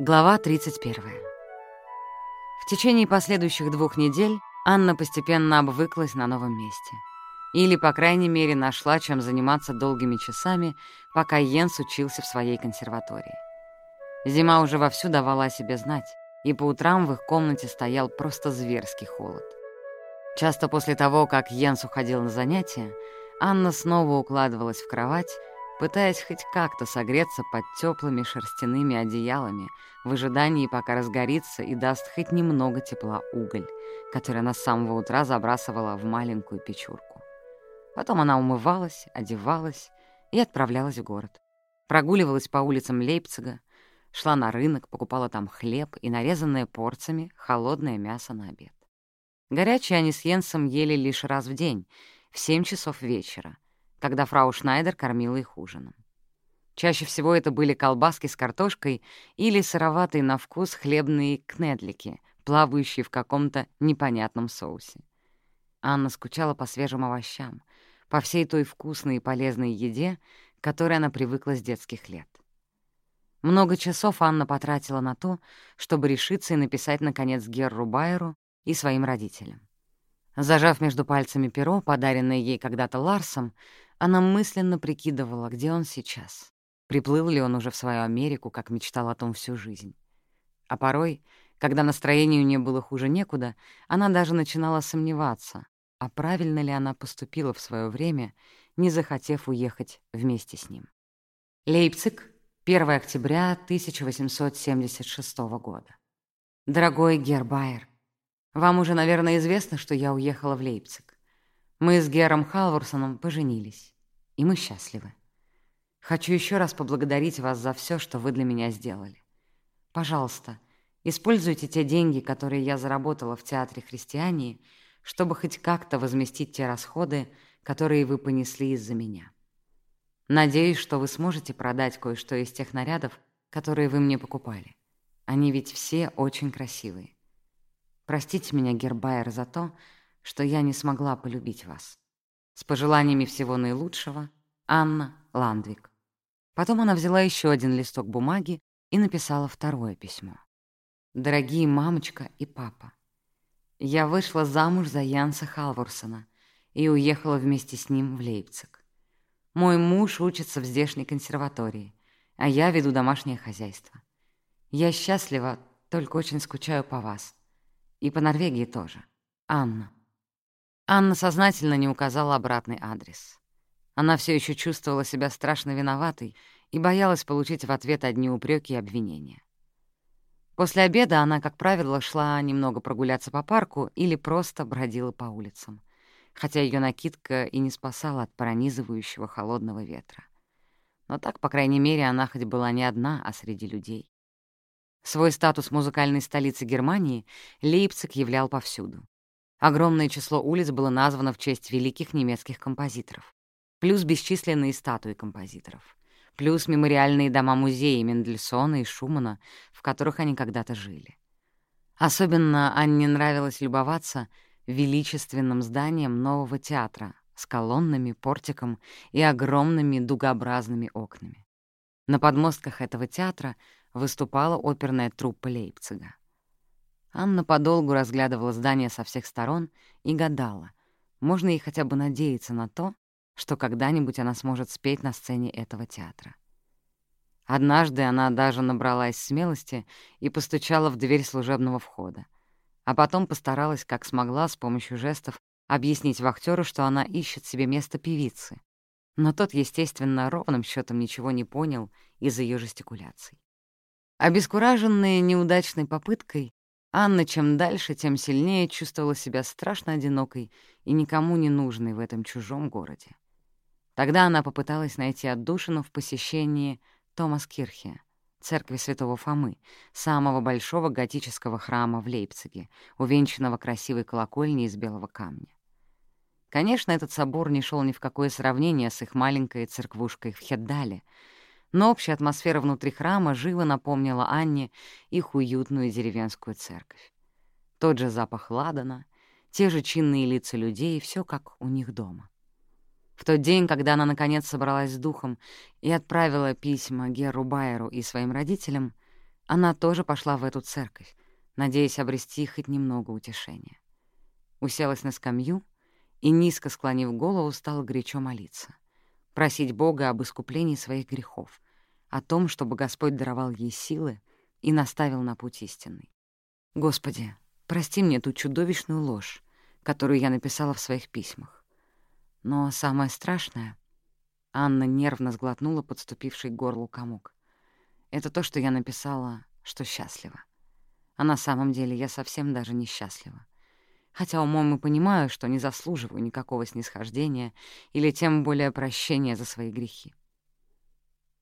Глава 31. В течение последующих двух недель Анна постепенно обвыклась на новом месте. Или, по крайней мере, нашла, чем заниматься долгими часами, пока Йенс учился в своей консерватории. Зима уже вовсю давала о себе знать, и по утрам в их комнате стоял просто зверский холод. Часто после того, как Йенс уходил на занятия, Анна снова укладывалась в кровать пытаясь хоть как-то согреться под теплыми шерстяными одеялами в ожидании, пока разгорится и даст хоть немного тепла уголь, который она с самого утра забрасывала в маленькую печурку. Потом она умывалась, одевалась и отправлялась в город. Прогуливалась по улицам Лейпцига, шла на рынок, покупала там хлеб и нарезанное порциями холодное мясо на обед. Горячее они с Йенсом ели лишь раз в день, в семь часов вечера — когда фрау Шнайдер кормила их ужином. Чаще всего это были колбаски с картошкой или сыроватые на вкус хлебные кнедлики, плавающие в каком-то непонятном соусе. Анна скучала по свежим овощам, по всей той вкусной и полезной еде, которой она привыкла с детских лет. Много часов Анна потратила на то, чтобы решиться и написать, наконец, Герру Байеру и своим родителям. Зажав между пальцами перо, подаренное ей когда-то Ларсом, она мысленно прикидывала, где он сейчас. Приплыл ли он уже в свою Америку, как мечтал о том всю жизнь. А порой, когда настроению не было хуже некуда, она даже начинала сомневаться, а правильно ли она поступила в свое время, не захотев уехать вместе с ним. Лейпциг, 1 октября 1876 года. Дорогой Гербайер, вам уже, наверное, известно, что я уехала в Лейпциг. Мы с Гером Халворсоном поженились, и мы счастливы. Хочу еще раз поблагодарить вас за все, что вы для меня сделали. Пожалуйста, используйте те деньги, которые я заработала в Театре Христиании, чтобы хоть как-то возместить те расходы, которые вы понесли из-за меня. Надеюсь, что вы сможете продать кое-что из тех нарядов, которые вы мне покупали. Они ведь все очень красивые. Простите меня, Гербайер, за то, что я не смогла полюбить вас. С пожеланиями всего наилучшего, Анна Ландвик. Потом она взяла еще один листок бумаги и написала второе письмо. «Дорогие мамочка и папа, я вышла замуж за Янса Халворсона и уехала вместе с ним в Лейпциг. Мой муж учится в здешней консерватории, а я веду домашнее хозяйство. Я счастлива, только очень скучаю по вас. И по Норвегии тоже. Анна». Анна сознательно не указала обратный адрес. Она все еще чувствовала себя страшно виноватой и боялась получить в ответ одни упреки и обвинения. После обеда она, как правило, шла немного прогуляться по парку или просто бродила по улицам, хотя ее накидка и не спасала от пронизывающего холодного ветра. Но так, по крайней мере, она хоть была не одна, а среди людей. Свой статус музыкальной столицы Германии Лейпциг являл повсюду. Огромное число улиц было названо в честь великих немецких композиторов. Плюс бесчисленные статуи композиторов. Плюс мемориальные дома-музеи Мендельсона и Шумана, в которых они когда-то жили. Особенно Анне нравилось любоваться величественным зданием нового театра с колоннами, портиком и огромными дугообразными окнами. На подмостках этого театра выступала оперная труппа Лейпцига. Анна подолгу разглядывала здание со всех сторон и гадала, можно ей хотя бы надеяться на то, что когда-нибудь она сможет спеть на сцене этого театра. Однажды она даже набралась смелости и постучала в дверь служебного входа, а потом постаралась, как смогла, с помощью жестов объяснить вахтёру, что она ищет себе место певицы. Но тот, естественно, ровным счетом ничего не понял из-за ее жестикуляций. Обескураженная неудачной попыткой, Анна чем дальше, тем сильнее чувствовала себя страшно одинокой и никому не нужной в этом чужом городе. Тогда она попыталась найти отдушину в посещении Томас Кирхе, церкви святого Фомы, самого большого готического храма в Лейпциге, увенчанного красивой колокольней из белого камня. Конечно, этот собор не шел ни в какое сравнение с их маленькой церквушкой в Хеддале — но общая атмосфера внутри храма живо напомнила Анне их уютную деревенскую церковь. Тот же запах ладана, те же чинные лица людей, все как у них дома. В тот день, когда она наконец собралась с духом и отправила письма Геру Байеру и своим родителям, Она тоже пошла в эту церковь, надеясь обрести хоть немного утешения. Уселась на скамью и, низко склонив голову, стала горячо молиться, просить Бога об искуплении своих грехов, о том, чтобы Господь даровал ей силы и наставил на путь истинный. «Господи, прости мне ту чудовищную ложь, которую я написала в своих письмах. Но самое страшное...» Анна нервно сглотнула подступивший к горлу комок. «Это то, что я написала, что счастлива. А на самом деле я совсем даже несчастлива хотя умом и понимаю, что не заслуживаю никакого снисхождения или тем более прощения за свои грехи.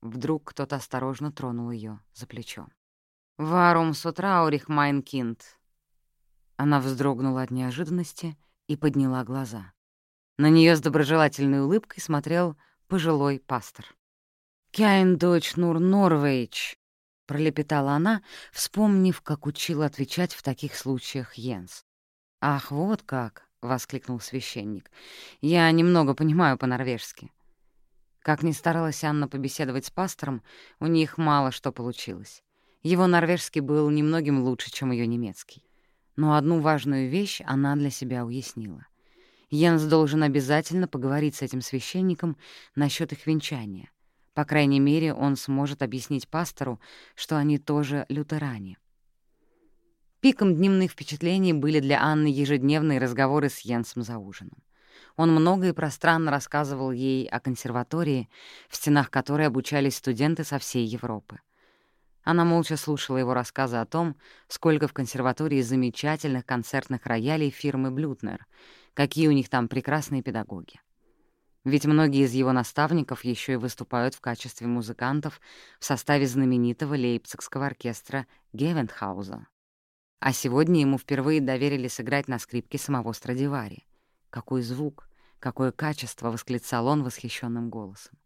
Вдруг кто-то осторожно тронул ее за плечо. «Warum so traurig, mein Kind». Она вздрогнула от неожиданности и подняла глаза. На нее с доброжелательной улыбкой смотрел пожилой пастор. «Kein Deutsch, nur Norwegisch», — пролепетала она, вспомнив, как учил отвечать в таких случаях Йенс. «Ах, вот как!» — воскликнул священник. «Я немного понимаю по-норвежски». Как ни старалась Анна побеседовать с пастором, у них мало что получилось. Его норвежский был немногим лучше, чем ее немецкий. Но одну важную вещь она для себя уяснила. Йенс должен обязательно поговорить с этим священником насчет их венчания. По крайней мере, он сможет объяснить пастору, что они тоже лютеране. Пиком дневных впечатлений были для Анны ежедневные разговоры с Йенсом за ужином. Он много и пространно рассказывал ей о консерватории, в стенах которой обучались студенты со всей Европы. Она молча слушала его рассказы о том, сколько в консерватории замечательных концертных роялей фирмы «Блютнер», какие у них там прекрасные педагоги. Ведь многие из его наставников еще и выступают в качестве музыкантов в составе знаменитого лейпцигского оркестра Гевенхауза. А сегодня ему впервые доверили сыграть на скрипке самого Страдивари. Какой звук, какое качество, — восклицал он восхищенным голосом.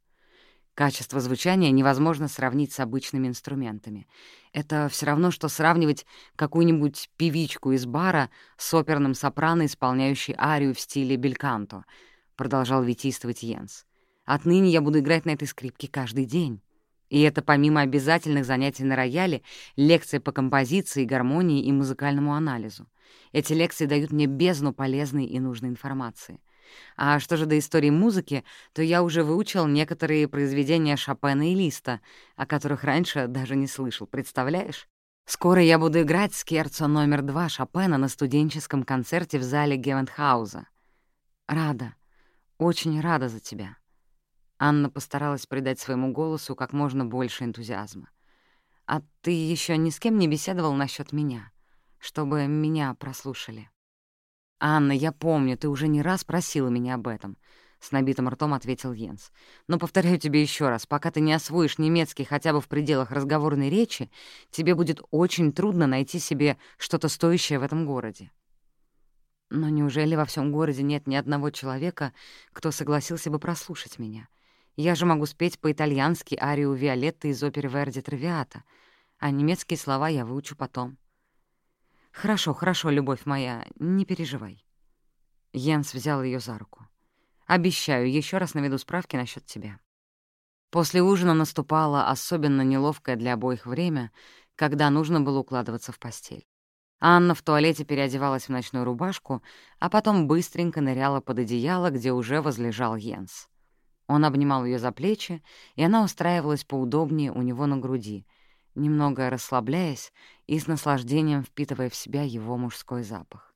Качество звучания невозможно сравнить с обычными инструментами. Это все равно, что сравнивать какую-нибудь певичку из бара с оперным сопрано, исполняющей арию в стиле бельканто, — продолжал витийствовать Йенс. «Отныне я буду играть на этой скрипке каждый день». И это помимо обязательных занятий на рояле, лекции по композиции, гармонии и музыкальному анализу. Эти лекции дают мне бездну полезной и нужной информации. А что же до истории музыки, то я уже выучил некоторые произведения Шопена и Листа, о которых раньше даже не слышал, представляешь? Скоро я буду играть скерцо номер два Шопена на студенческом концерте в зале Гевентхауза. Рада, очень рада за тебя. Анна постаралась придать своему голосу как можно больше энтузиазма. «А ты еще ни с кем не беседовал насчет меня, чтобы меня прослушали?» «Анна, я помню, ты уже не раз просила меня об этом», — с набитым ртом ответил Йенс. «Но повторяю тебе еще раз, пока ты не освоишь немецкий хотя бы в пределах разговорной речи, тебе будет очень трудно найти себе что-то стоящее в этом городе». «Но неужели во всем городе нет ни одного человека, кто согласился бы прослушать меня?» Я же могу спеть по-итальянски арию Виолетты из оперы Верди Травиата, а немецкие слова я выучу потом. Хорошо, хорошо, любовь моя, не переживай. Йенс взял ее за руку. Обещаю, еще раз наведу справки насчет тебя. После ужина наступало особенно неловкое для обоих время, когда нужно было укладываться в постель. Анна в туалете переодевалась в ночную рубашку, а потом быстренько ныряла под одеяло, где уже возлежал Йенс. Он обнимал ее за плечи, и она устраивалась поудобнее у него на груди, немного расслабляясь и с наслаждением впитывая в себя его мужской запах.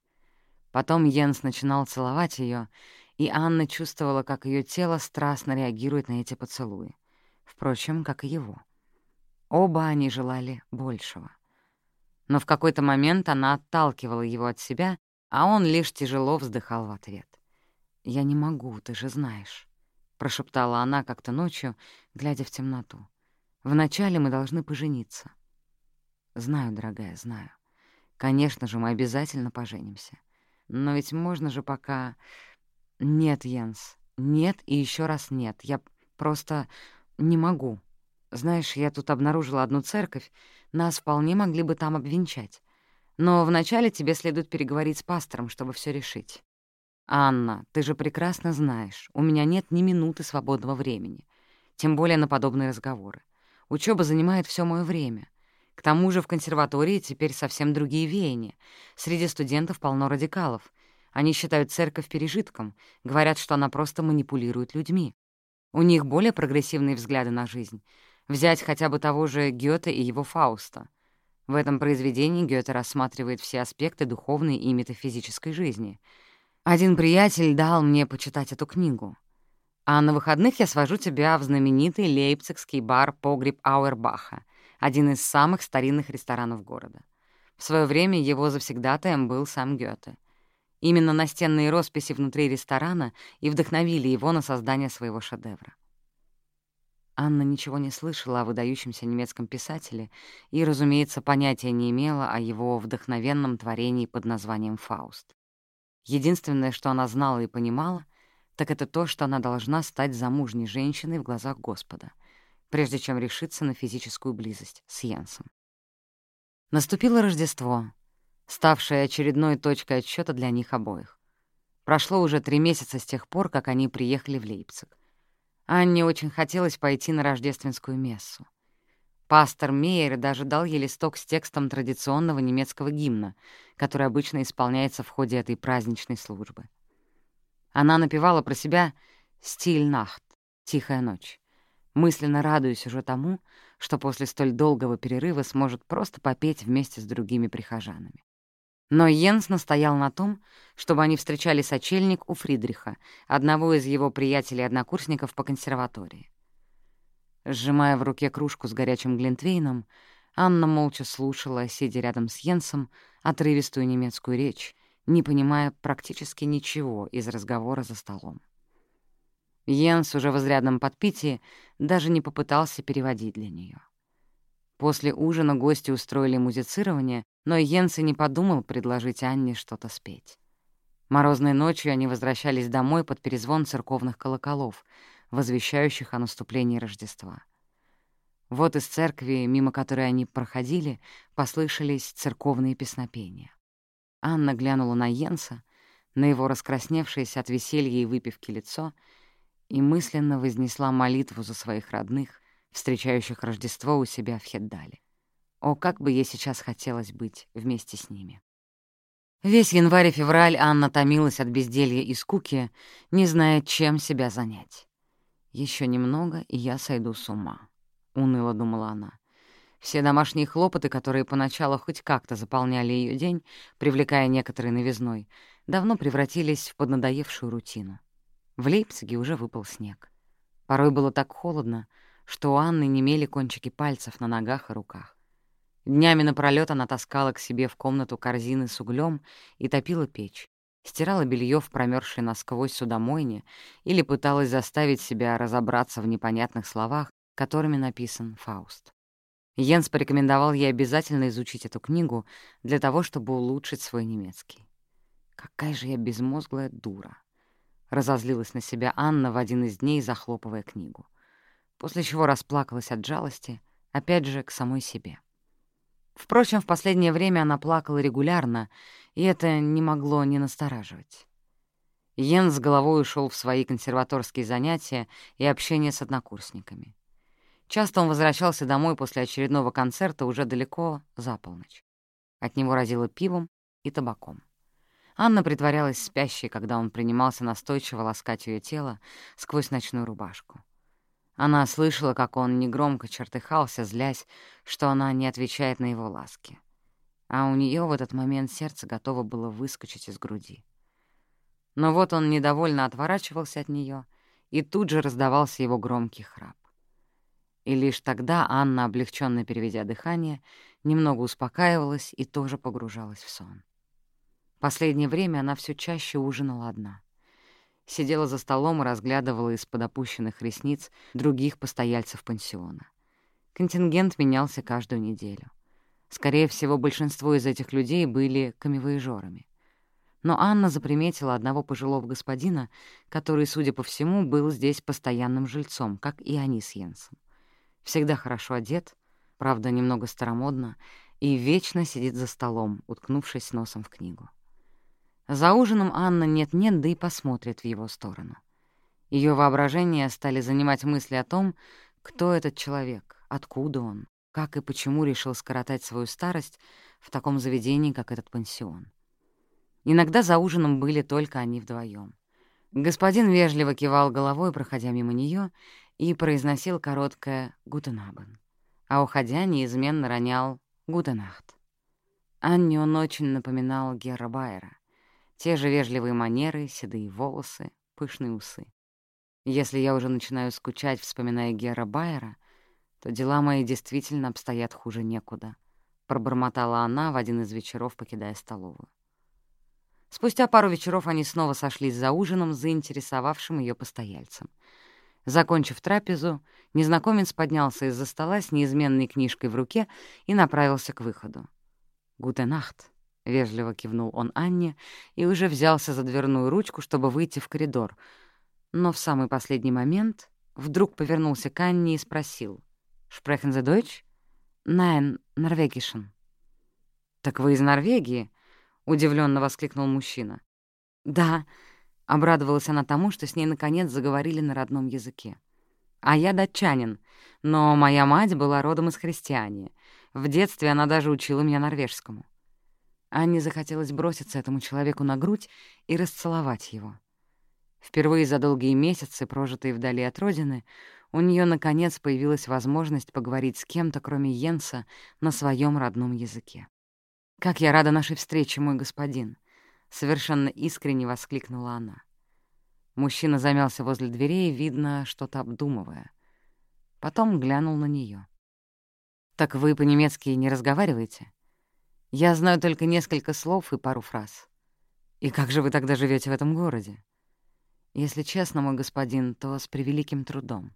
Потом Йенс начинал целовать ее, и Анна чувствовала, как ее тело страстно реагирует на эти поцелуи. Впрочем, как и его. Оба они желали большего. Но в какой-то момент она отталкивала его от себя, а он лишь тяжело вздыхал в ответ. «Я не могу, ты же знаешь». — прошептала она как-то ночью, глядя в темноту. «Вначале мы должны пожениться». «Знаю, дорогая, знаю. Конечно же, мы обязательно поженимся. Но ведь можно же пока...» «Нет, Йенс, нет и еще раз нет. Я просто не могу. Знаешь, я тут обнаружила одну церковь, нас вполне могли бы там обвенчать. Но вначале тебе следует переговорить с пастором, чтобы все решить». «Анна, ты же прекрасно знаешь, у меня нет ни минуты свободного времени, тем более на подобные разговоры. Учеба занимает все мое время. К тому же в консерватории теперь совсем другие веяния. Среди студентов полно радикалов. Они считают церковь пережитком, говорят, что она просто манипулирует людьми. У них более прогрессивные взгляды на жизнь. Взять хотя бы того же Гёте и его Фауста. В этом произведении Гёте рассматривает все аспекты духовной и метафизической жизни. Один приятель дал мне почитать эту книгу. А на выходных я свожу тебя в знаменитый лейпцигский бар «Погреб Ауэрбаха», один из самых старинных ресторанов города. В свое время его завсегдатаем был сам Гёте. Именно настенные росписи внутри ресторана и вдохновили его на создание своего шедевра. Анна ничего не слышала о выдающемся немецком писателе и, разумеется, понятия не имела о его вдохновенном творении под названием «Фауст». Единственное, что она знала и понимала, так это то, что она должна стать замужней женщиной в глазах Господа, прежде чем решиться на физическую близость с Янсом. Наступило Рождество, ставшее очередной точкой отсчета для них обоих. Прошло уже три месяца с тех пор, как они приехали в Лейпциг. Анне очень хотелось пойти на рождественскую мессу. Пастор Мейер даже дал ей листок с текстом традиционного немецкого гимна, который обычно исполняется в ходе этой праздничной службы. Она напевала про себя «Стиль нахт» — «Тихая ночь», мысленно радуясь уже тому, что после столь долгого перерыва сможет просто попеть вместе с другими прихожанами. Но Йенс настоял на том, чтобы они встречали сочельник у Фридриха, одного из его приятелей-однокурсников по консерватории. Сжимая в руке кружку с горячим глинтвейном, Анна молча слушала, сидя рядом с Йенсом, отрывистую немецкую речь, не понимая практически ничего из разговора за столом. Йенс, уже в изрядном подпитии, даже не попытался переводить для нее. После ужина гости устроили музицирование, но Йенс и не подумал предложить Анне что-то спеть. Морозной ночью они возвращались домой под перезвон церковных колоколов, возвещающих о наступлении Рождества. Вот из церкви, мимо которой они проходили, послышались церковные песнопения. Анна глянула на Йенса, на его раскрасневшееся от веселья и выпивки лицо, и мысленно вознесла молитву за своих родных, встречающих Рождество у себя в Хеддале. О, как бы ей сейчас хотелось быть вместе с ними. Весь январь и февраль Анна томилась от безделья и скуки, не зная, чем себя занять. Еще немного, и я сойду с ума», — уныло думала она. Все домашние хлопоты, которые поначалу хоть как-то заполняли ее день, привлекая некоторой новизной, давно превратились в поднадоевшую рутину. В Лейпциге уже выпал снег. Порой было так холодно, что у Анны немели кончики пальцев на ногах и руках. Днями напролёт она таскала к себе в комнату корзины с углем и топила печь, стирала белье в промерзшей насквозь судомойне или пыталась заставить себя разобраться в непонятных словах, которыми написан Фауст. Йенс порекомендовал ей обязательно изучить эту книгу для того, чтобы улучшить свой немецкий. «Какая же я безмозглая дура!» — разозлилась на себя Анна в один из дней, захлопывая книгу после чего расплакалась от жалости, опять же, к самой себе. Впрочем, в последнее время она плакала регулярно, и это не могло не настораживать. Йен с головой ушел в свои консерваторские занятия и общение с однокурсниками. Часто он возвращался домой после очередного концерта уже далеко за полночь. От него разило пивом и табаком. Анна притворялась спящей, когда он принимался настойчиво ласкать ее тело сквозь ночную рубашку. Она слышала, как он негромко чертыхался, злясь, что она не отвечает на его ласки. А у нее в этот момент сердце готово было выскочить из груди. Но вот он недовольно отворачивался от нее, и тут же раздавался его громкий храп. И лишь тогда Анна, облегченно переведя дыхание, немного успокаивалась и тоже погружалась в сон. Последнее время она все чаще ужинала одна сидела за столом и разглядывала из-под опущенных ресниц других постояльцев пансиона. Контингент менялся каждую неделю. Скорее всего, большинство из этих людей были камевоежорами. Но Анна заприметила одного пожилого господина, который, судя по всему, был здесь постоянным жильцом, как и они с Йенсом. Всегда хорошо одет, правда, немного старомодно, и вечно сидит за столом, уткнувшись носом в книгу. За ужином Анна нет-нет, да и посмотрит в его сторону. Ее воображение стали занимать мысли о том, кто этот человек, откуда он, как и почему решил скоротать свою старость в таком заведении, как этот пансион. Иногда за ужином были только они вдвоем. Господин вежливо кивал головой, проходя мимо нее, и произносил короткое «Гутенабен», а уходя неизменно ронял «Гутенахт». Анне он очень напоминал Гера Байера. Те же вежливые манеры, седые волосы, пышные усы. Если я уже начинаю скучать, вспоминая Гера Байера, то дела мои действительно обстоят хуже некуда, — пробормотала она в один из вечеров, покидая столовую. Спустя пару вечеров они снова сошлись за ужином, заинтересовавшим ее постояльцем. Закончив трапезу, незнакомец поднялся из-за стола с неизменной книжкой в руке и направился к выходу. «Гутенахт», — вежливо кивнул он Анне и уже взялся за дверную ручку, чтобы выйти в коридор. Но в самый последний момент вдруг повернулся к Анне и спросил. «Шпрехен за Deutsch?» «Nein, Норвегишен». «Так вы из Норвегии?» — удивленно воскликнул мужчина. «Да», — обрадовалась она тому, что с ней наконец заговорили на родном языке. «А я датчанин, но моя мать была родом из христиане. В детстве она даже учила меня норвежскому». Анне захотелось броситься этому человеку на грудь и расцеловать его. Впервые за долгие месяцы, прожитые вдали от родины, у нее наконец появилась возможность поговорить с кем-то, кроме Йенса, на своем родном языке. «Как я рада нашей встрече, мой господин!» — совершенно искренне воскликнула она. Мужчина замялся возле дверей, видно, что-то обдумывая. Потом глянул на нее. «Так вы по-немецки не разговариваете? Я знаю только несколько слов и пару фраз. И как же вы тогда живете в этом городе? Если честно, мой господин, то с превеликим трудом.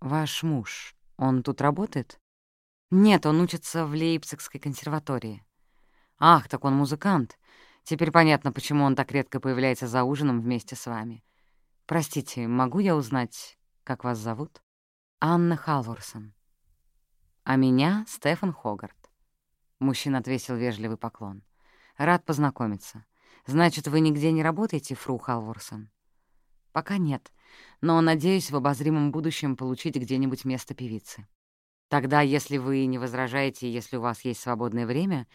«Ваш муж, он тут работает?» «Нет, он учится в Лейпцигской консерватории». «Ах, так он музыкант. Теперь понятно, почему он так редко появляется за ужином вместе с вами. Простите, могу я узнать, как вас зовут?» «Анна Халворсон». «А меня — Стефан Хогарт». Мужчина отвесил вежливый поклон. «Рад познакомиться. Значит, вы нигде не работаете, фру Халворсон?» «Пока нет но надеюсь в обозримом будущем получить где-нибудь место певицы. Тогда, если вы не возражаете, если у вас есть свободное время,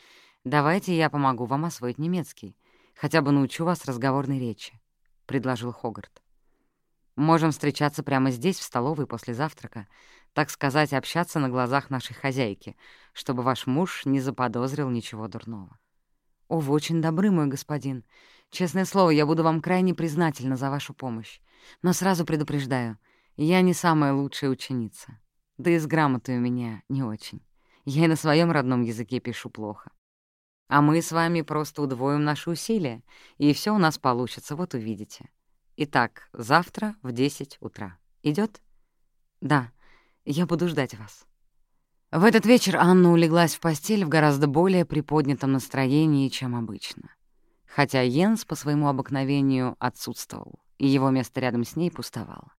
давайте я помогу вам освоить немецкий, хотя бы научу вас разговорной речи», — предложил Хогарт. «Можем встречаться прямо здесь, в столовой, после завтрака, так сказать, общаться на глазах нашей хозяйки, чтобы ваш муж не заподозрил ничего дурного». «О, вы очень добры, мой господин. Честное слово, я буду вам крайне признательна за вашу помощь. Но сразу предупреждаю, я не самая лучшая ученица. Да и с грамотой у меня не очень. Я и на своем родном языке пишу плохо. А мы с вами просто удвоим наши усилия, и все у нас получится, вот увидите. Итак, завтра в 10 утра. Идет? Да, я буду ждать вас. В этот вечер Анна улеглась в постель в гораздо более приподнятом настроении, чем обычно. Хотя Йенс по своему обыкновению отсутствовал и его место рядом с ней пустовало.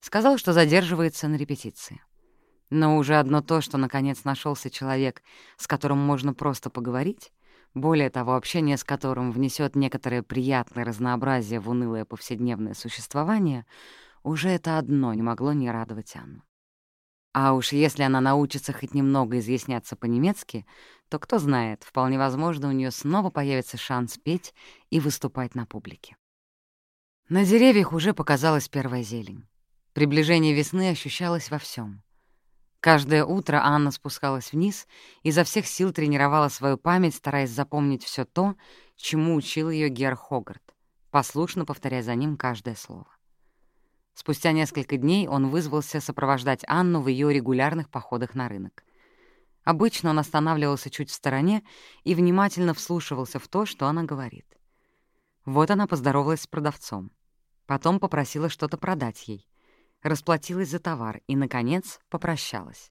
Сказал, что задерживается на репетиции. Но уже одно то, что наконец нашелся человек, с которым можно просто поговорить, более того, общение с которым внесет некоторое приятное разнообразие в унылое повседневное существование, уже это одно не могло не радовать Анну. А уж если она научится хоть немного изъясняться по-немецки, то, кто знает, вполне возможно, у нее снова появится шанс петь и выступать на публике. На деревьях уже показалась первая зелень. Приближение весны ощущалось во всем. Каждое утро Анна спускалась вниз и изо всех сил тренировала свою память, стараясь запомнить все то, чему учил ее Гер Хогарт, послушно повторяя за ним каждое слово. Спустя несколько дней он вызвался сопровождать Анну в ее регулярных походах на рынок. Обычно он останавливался чуть в стороне и внимательно вслушивался в то, что она говорит. Вот она поздоровалась с продавцом. Потом попросила что-то продать ей. Расплатилась за товар и, наконец, попрощалась.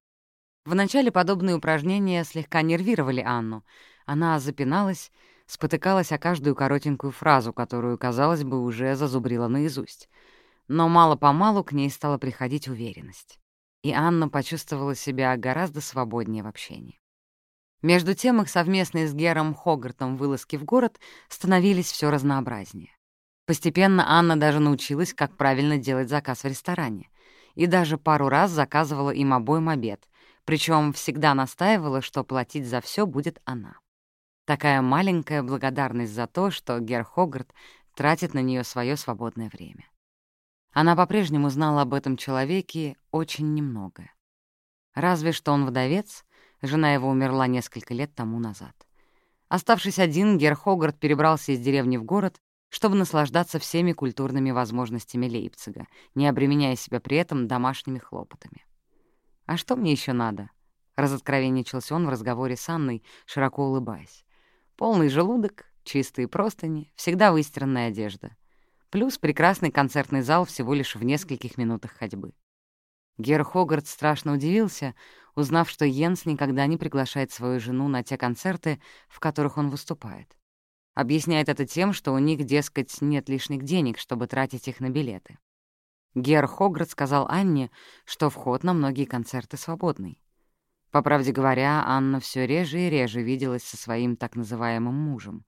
Вначале подобные упражнения слегка нервировали Анну. Она запиналась, спотыкалась о каждую коротенькую фразу, которую, казалось бы, уже зазубрила наизусть. Но мало-помалу к ней стала приходить уверенность. И Анна почувствовала себя гораздо свободнее в общении. Между тем их совместные с Гером Хогартом вылазки в город становились все разнообразнее. Постепенно Анна даже научилась, как правильно делать заказ в ресторане, и даже пару раз заказывала им обоим обед, Причем всегда настаивала, что платить за все будет она. Такая маленькая благодарность за то, что Гер Хогарт тратит на нее свое свободное время. Она по-прежнему знала об этом человеке очень немного. Разве что он вдовец, жена его умерла несколько лет тому назад. Оставшись один, Гер Хогарт перебрался из деревни в город, чтобы наслаждаться всеми культурными возможностями Лейпцига, не обременяя себя при этом домашними хлопотами. «А что мне еще надо?» — разоткровенничался он в разговоре с Анной, широко улыбаясь. «Полный желудок, чистые простыни, всегда выстиранная одежда. Плюс прекрасный концертный зал всего лишь в нескольких минутах ходьбы». Гер Хогарт страшно удивился, узнав, что Йенс никогда не приглашает свою жену на те концерты, в которых он выступает. Объясняет это тем, что у них, дескать, нет лишних денег, чтобы тратить их на билеты. Гер Хогарт сказал Анне, что вход на многие концерты свободный. По правде говоря, Анна все реже и реже виделась со своим так называемым мужем,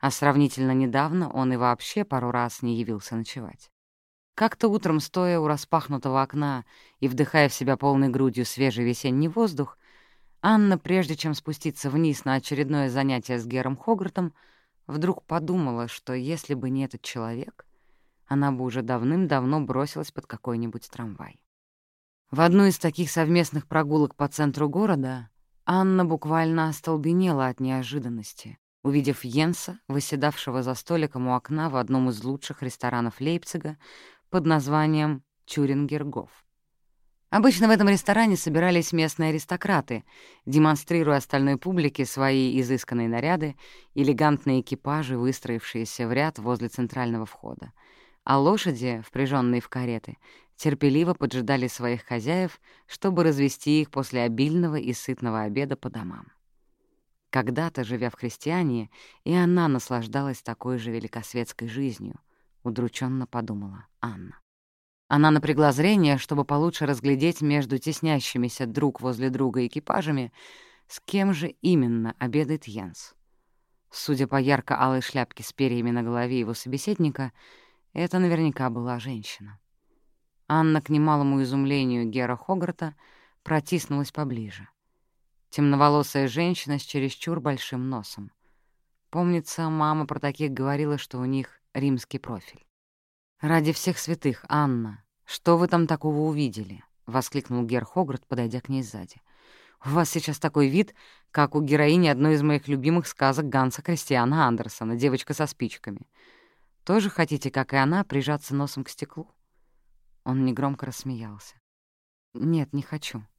а сравнительно недавно он и вообще пару раз не явился ночевать. Как-то утром, стоя у распахнутого окна и вдыхая в себя полной грудью свежий весенний воздух, Анна, прежде чем спуститься вниз на очередное занятие с Гером Хогартом, вдруг подумала, что если бы не этот человек, она бы уже давным-давно бросилась под какой-нибудь трамвай. В одну из таких совместных прогулок по центру города Анна буквально остолбенела от неожиданности, увидев Йенса, выседавшего за столиком у окна в одном из лучших ресторанов Лейпцига, под названием Тюрингергоф. Обычно в этом ресторане собирались местные аристократы, демонстрируя остальной публике свои изысканные наряды, элегантные экипажи, выстроившиеся в ряд возле центрального входа. А лошади, впряженные в кареты, терпеливо поджидали своих хозяев, чтобы развести их после обильного и сытного обеда по домам. Когда-то, живя в христиане, и она наслаждалась такой же великосветской жизнью —— удрученно подумала Анна. Она напрягла зрение, чтобы получше разглядеть между теснящимися друг возле друга экипажами, с кем же именно обедает Йенс. Судя по ярко-алой шляпке с перьями на голове его собеседника, это наверняка была женщина. Анна, к немалому изумлению Гера Хогарта, протиснулась поближе. Темноволосая женщина с чересчур большим носом. Помнится, мама про таких говорила, что у них римский профиль. «Ради всех святых, Анна, что вы там такого увидели?» — воскликнул Гер подойдя к ней сзади. «У вас сейчас такой вид, как у героини одной из моих любимых сказок Ганса Кристиана Андерсона «Девочка со спичками». Тоже хотите, как и она, прижаться носом к стеклу?» Он негромко рассмеялся. «Нет, не хочу», —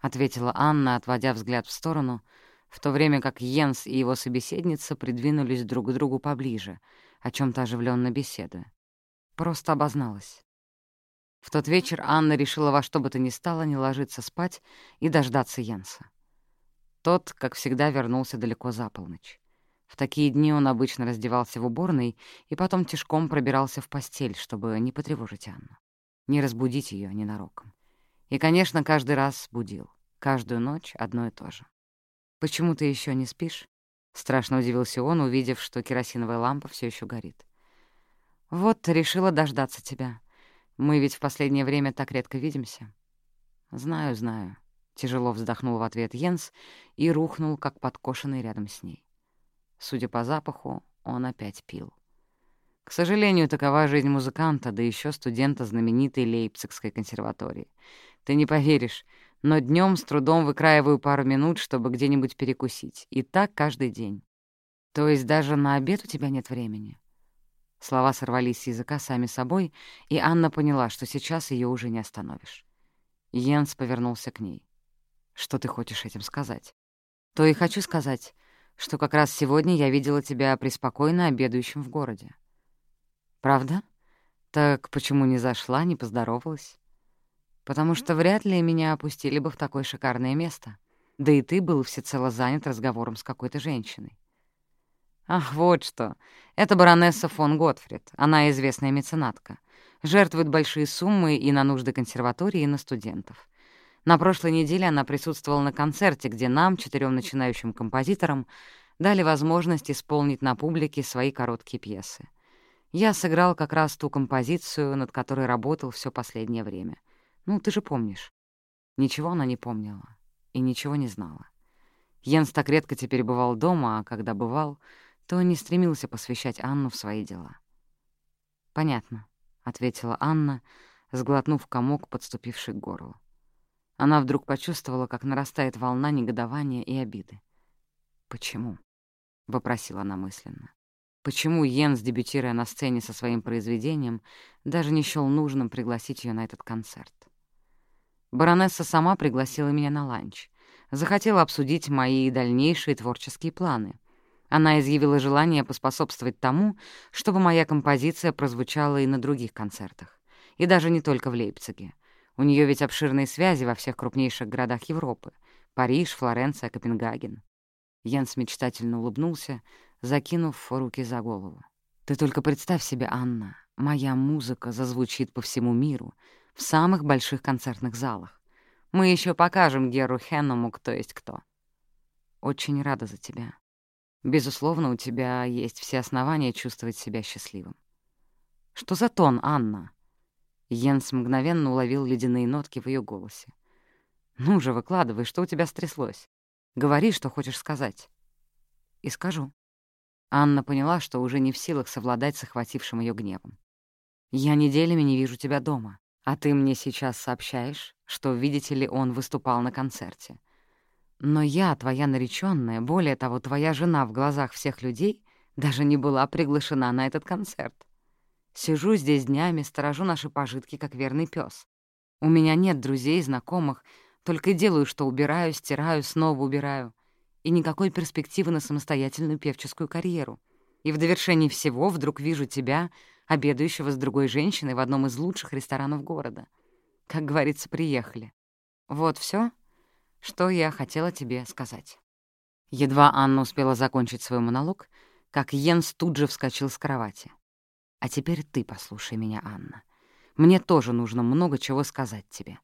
ответила Анна, отводя взгляд в сторону, в то время как Йенс и его собеседница придвинулись друг к другу поближе — о чем то оживленно беседуя. Просто обозналась. В тот вечер Анна решила во что бы то ни стало не ложиться спать и дождаться Янса. Тот, как всегда, вернулся далеко за полночь. В такие дни он обычно раздевался в уборной и потом тяжком пробирался в постель, чтобы не потревожить Анну, не разбудить ее ненароком. И, конечно, каждый раз будил. Каждую ночь одно и то же. «Почему ты еще не спишь?» Страшно удивился он, увидев, что керосиновая лампа все еще горит. «Вот, решила дождаться тебя. Мы ведь в последнее время так редко видимся». «Знаю, знаю», — тяжело вздохнул в ответ Йенс и рухнул, как подкошенный рядом с ней. Судя по запаху, он опять пил. К сожалению, такова жизнь музыканта, да еще студента знаменитой Лейпцигской консерватории. Ты не поверишь, но днем с трудом выкраиваю пару минут, чтобы где-нибудь перекусить. И так каждый день. То есть даже на обед у тебя нет времени?» Слова сорвались с языка сами собой, и Анна поняла, что сейчас ее уже не остановишь. Йенс повернулся к ней. «Что ты хочешь этим сказать?» «То и хочу сказать, что как раз сегодня я видела тебя преспокойно обедающим в городе». «Правда? Так почему не зашла, не поздоровалась?» потому что вряд ли меня опустили бы в такое шикарное место. Да и ты был всецело занят разговором с какой-то женщиной. Ах, вот что. Это баронесса фон Готфрид. Она известная меценатка. Жертвует большие суммы и на нужды консерватории, и на студентов. На прошлой неделе она присутствовала на концерте, где нам, четырем начинающим композиторам, дали возможность исполнить на публике свои короткие пьесы. Я сыграл как раз ту композицию, над которой работал все последнее время — ну, ты же помнишь». Ничего она не помнила. и ничего не знала. Йенс так редко теперь бывал дома, а когда бывал, то не стремился посвящать Анну в свои дела. «Понятно», — ответила Анна, сглотнув комок, подступивший к горлу. Она вдруг почувствовала, как нарастает волна негодования и обиды. «Почему?» — вопросила она мысленно. Почему Йенс, дебютируя на сцене со своим произведением, даже не счёл нужным пригласить её на этот концерт? Баронесса сама пригласила меня на ланч. Захотела обсудить мои дальнейшие творческие планы. Она изъявила желание поспособствовать тому, чтобы моя композиция прозвучала и на других концертах. И даже не только в Лейпциге. У неё ведь обширные связи во всех крупнейших городах Европы — Париж, Флоренция, Копенгаген. Йенс мечтательно улыбнулся, закинув руки за голову. «Ты только представь себе, Анна, моя музыка зазвучит по всему миру, в самых больших концертных залах. Мы еще покажем Геру Хенному, кто есть кто. Очень рада за тебя. Безусловно, у тебя есть все основания чувствовать себя счастливым. Что за тон, Анна?» Йенс мгновенно уловил ледяные нотки в ее голосе. «Ну же, выкладывай, что у тебя стряслось? Говори, что хочешь сказать». «И скажу». Анна поняла, что уже не в силах совладать с охватившим ее гневом. «Я неделями не вижу тебя дома, а ты мне сейчас сообщаешь, что, видите ли, он выступал на концерте. Но я, твоя наречённая, более того, твоя жена в глазах всех людей, даже не была приглашена на этот концерт. Сижу здесь днями, сторожу наши пожитки, как верный пес. У меня нет друзей, знакомых, только делаю, что убираю, стираю, снова убираю и никакой перспективы на самостоятельную певческую карьеру. И в довершении всего вдруг вижу тебя, обедающего с другой женщиной в одном из лучших ресторанов города. Как говорится, приехали. Вот все, что я хотела тебе сказать. Едва Анна успела закончить свой монолог, как Йенс тут же вскочил с кровати. «А теперь ты послушай меня, Анна. Мне тоже нужно много чего сказать тебе.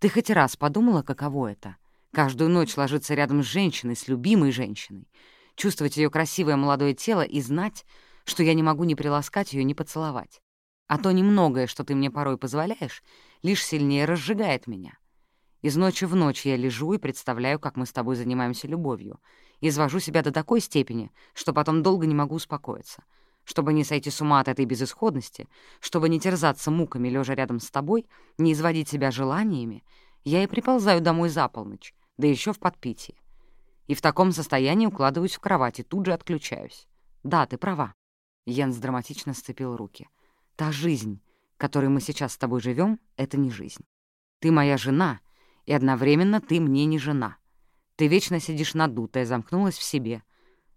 Ты хоть раз подумала, каково это — Каждую ночь ложиться рядом с женщиной, с любимой женщиной, чувствовать ее красивое молодое тело и знать, что я не могу ни приласкать ее, ни поцеловать. А то немногое, что ты мне порой позволяешь, лишь сильнее разжигает меня. Из ночи в ночь я лежу и представляю, как мы с тобой занимаемся любовью, извожу себя до такой степени, что потом долго не могу успокоиться. Чтобы не сойти с ума от этой безысходности, чтобы не терзаться муками, лежа рядом с тобой, не изводить себя желаниями, я и приползаю домой за полночь, да еще в подпитии. И в таком состоянии укладываюсь в кровать и тут же отключаюсь. Да, ты права. Йенс драматично сцепил руки. Та жизнь, которой мы сейчас с тобой живем, это не жизнь. Ты моя жена, и одновременно ты мне не жена. Ты вечно сидишь надутая, замкнулась в себе.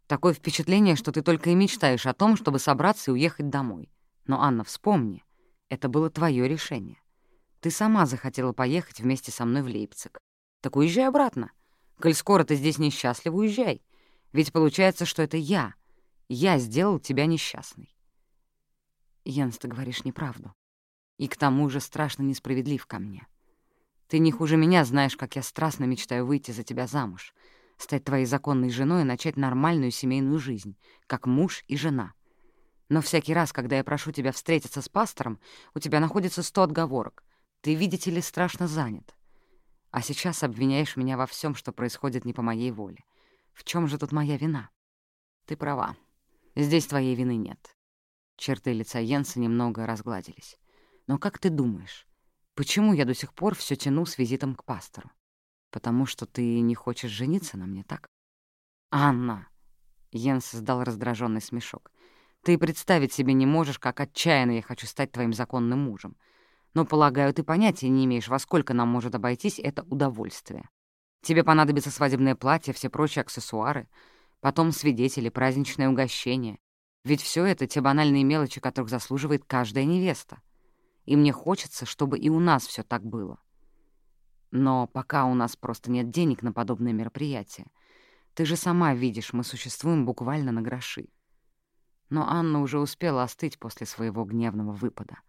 Такое впечатление, что ты только и мечтаешь о том, чтобы собраться и уехать домой. Но, Анна, вспомни, это было твое решение. Ты сама захотела поехать вместе со мной в Лейпциг. Так уезжай обратно. Коль скоро ты здесь несчастлив, уезжай. Ведь получается, что это я. Я сделал тебя несчастной. Янс, ты говоришь неправду. И к тому же страшно несправедлив ко мне. Ты не хуже меня знаешь, как я страстно мечтаю выйти за тебя замуж, стать твоей законной женой и начать нормальную семейную жизнь, как муж и жена. Но всякий раз, когда я прошу тебя встретиться с пастором, у тебя находится сто отговорок. Ты, видите ли, страшно занят. А сейчас обвиняешь меня во всем, что происходит не по моей воле. В чем же тут моя вина? Ты права. Здесь твоей вины нет. Черты лица Йенса немного разгладились. Но как ты думаешь, почему я до сих пор все тяну с визитом к пастору? Потому что ты не хочешь жениться на мне, так? Анна! Йенс создал раздраженный смешок. Ты представить себе не можешь, как отчаянно я хочу стать твоим законным мужем — но, полагаю, ты понятия не имеешь, во сколько нам может обойтись это удовольствие. Тебе понадобится свадебное платье, все прочие аксессуары, потом свидетели, праздничное угощение. Ведь все это — те банальные мелочи, которых заслуживает каждая невеста. И мне хочется, чтобы и у нас все так было. Но пока у нас просто нет денег на подобное мероприятие. Ты же сама видишь, мы существуем буквально на гроши. Но Анна уже успела остыть после своего гневного выпада —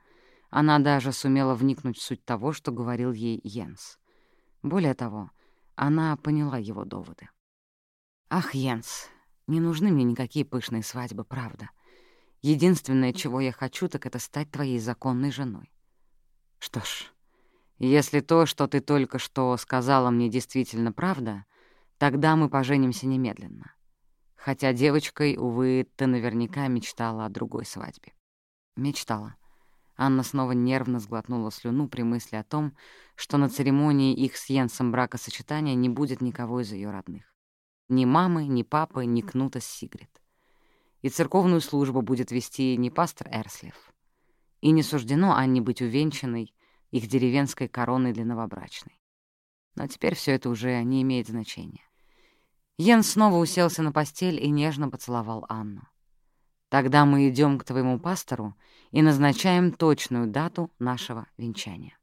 она даже сумела вникнуть в суть того, что говорил ей Йенс. Более того, она поняла его доводы. «Ах, Йенс, не нужны мне никакие пышные свадьбы, правда. Единственное, чего я хочу, так это стать твоей законной женой». «Что ж, Если то, что ты только что сказала мне, действительно правда, тогда мы поженимся немедленно. Хотя девочкой, увы, ты наверняка мечтала о другой свадьбе. Мечтала. Анна снова нервно сглотнула слюну при мысли о том, что на церемонии их с Йенсом бракосочетания не будет никого из ее родных. Ни мамы, ни папы, ни Кнута с Сигрид. И церковную службу будет вести не пастор Эрслев. И не суждено Анне быть увенчанной их деревенской короной для новобрачной. Но теперь все это уже не имеет значения. Йен снова уселся на постель и нежно поцеловал Анну. «Тогда мы идем к твоему пастору и назначаем точную дату нашего венчания».